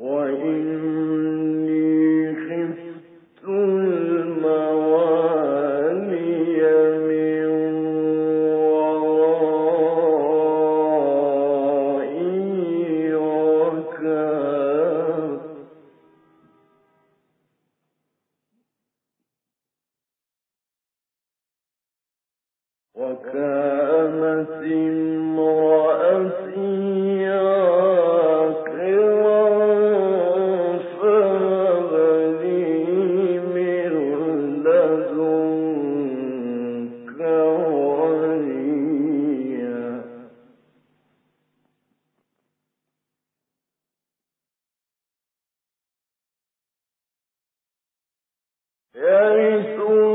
وإن يرثنا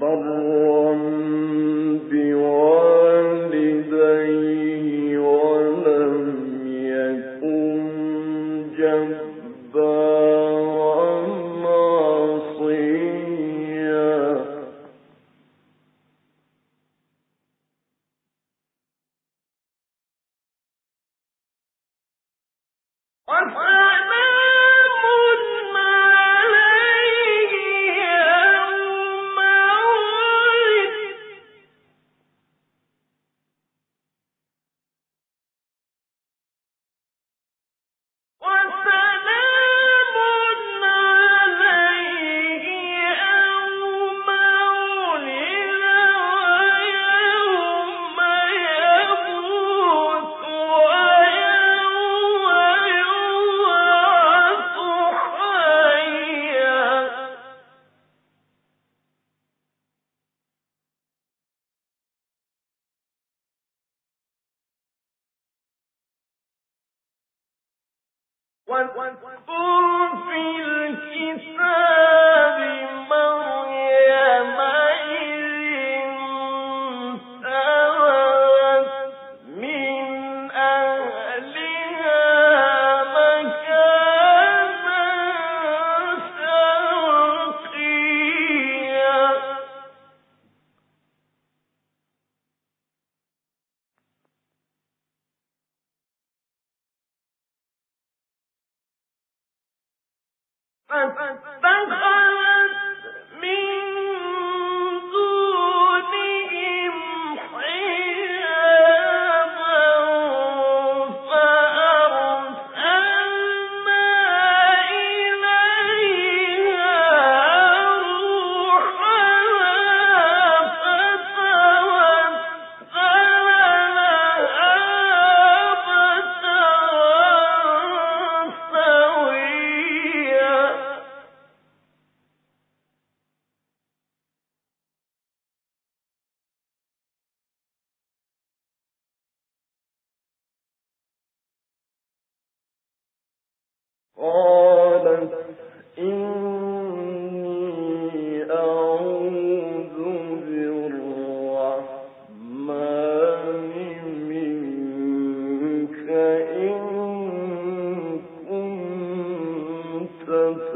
وضر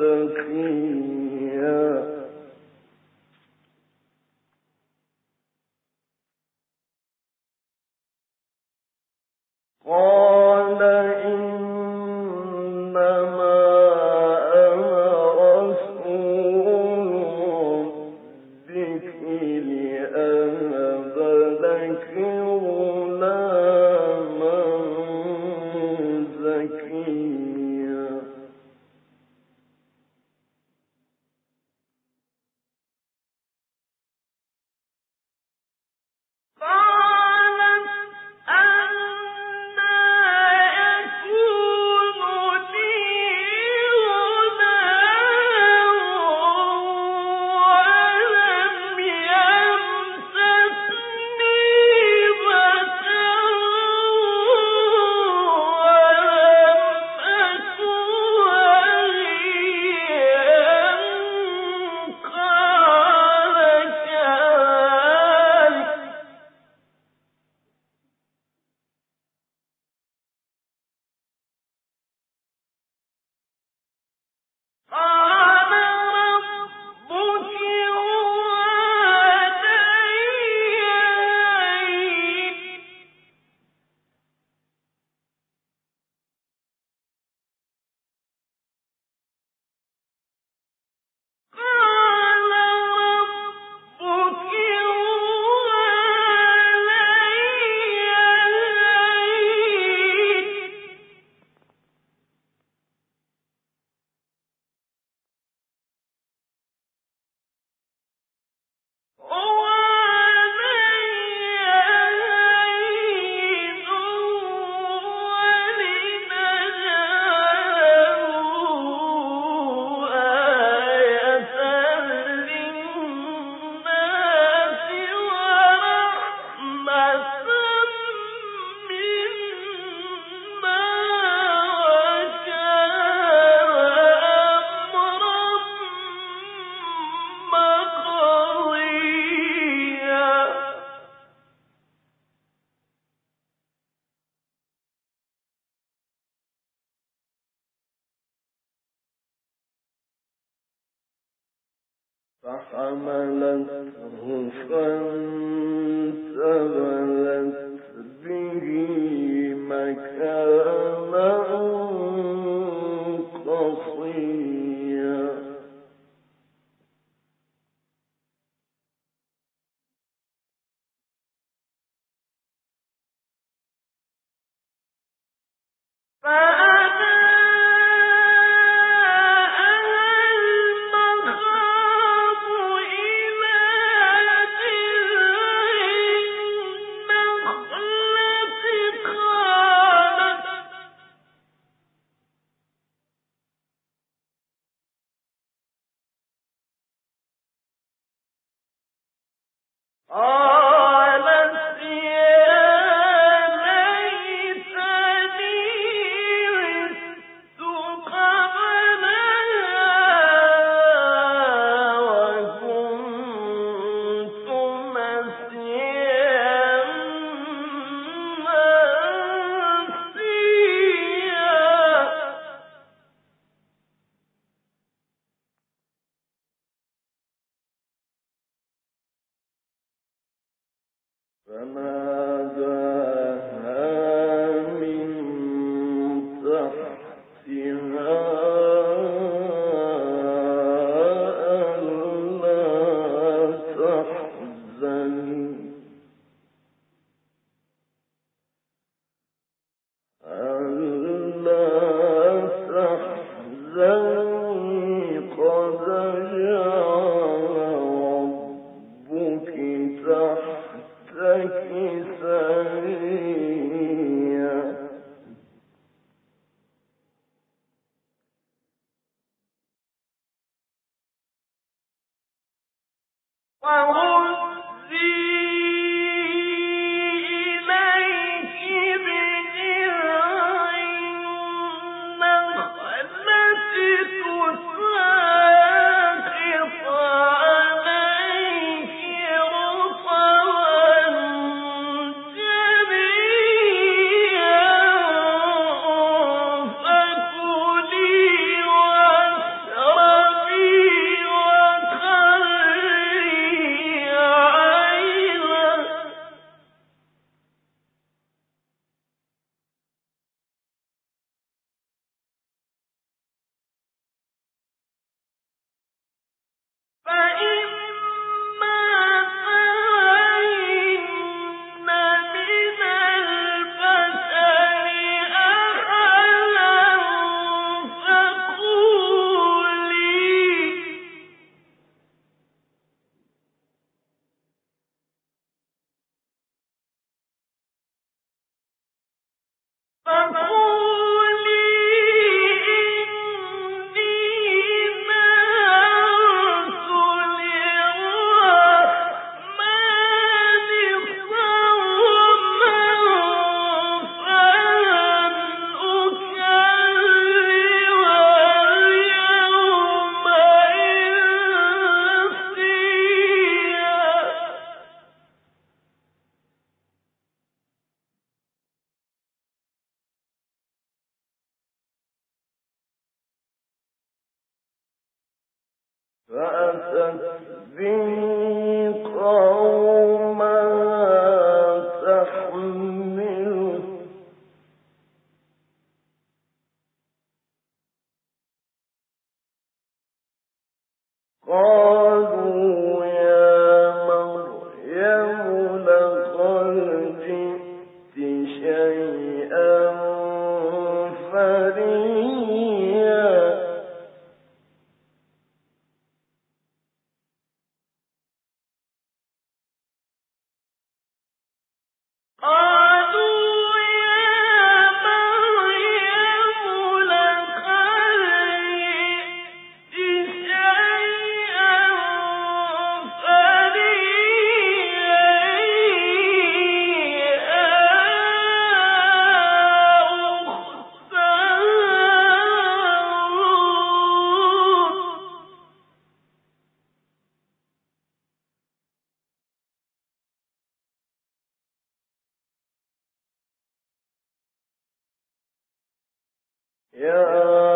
فحملته فأ يا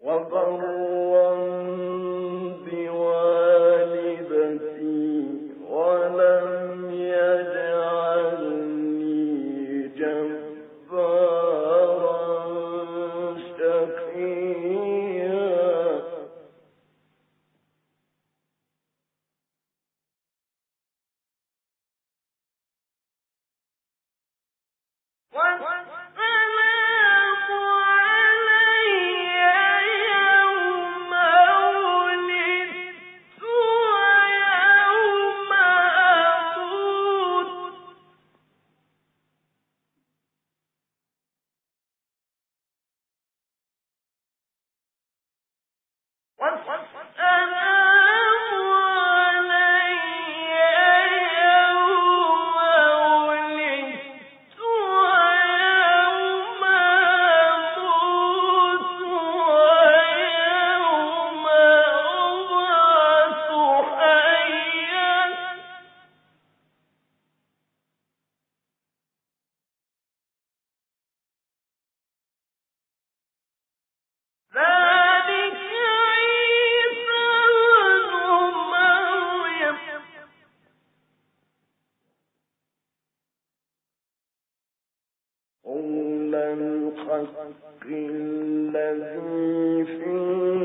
وَغَرَّ Once الحق الذي فيه